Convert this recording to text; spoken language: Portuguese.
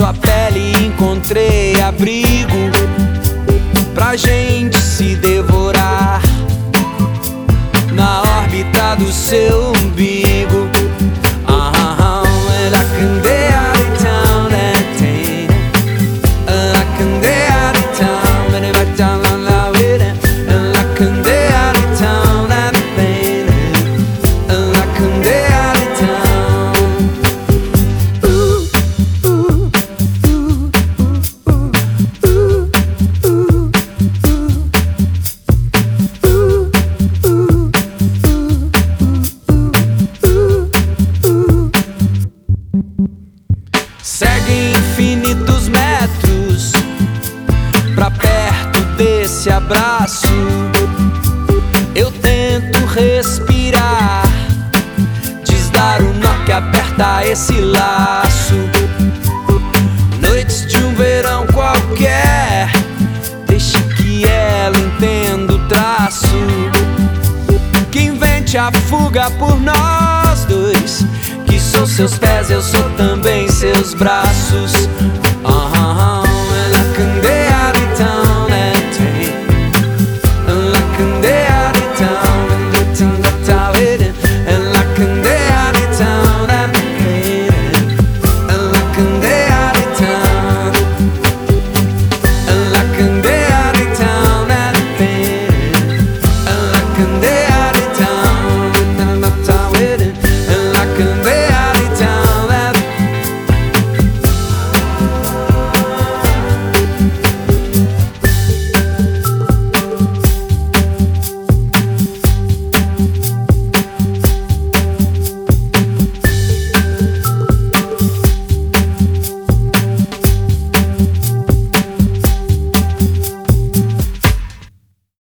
sua pele encontrei abrigo pra gente Segue infinitos metros pra perto desse abraço. Eu tento respirar, desdar o nó que aperta esse laço. Noites de um verão qualquer, deixe que ela entenda o traço. Que invente a fuga por nós dois. Seus pés, eu sou também seus braços. Uh-huh. And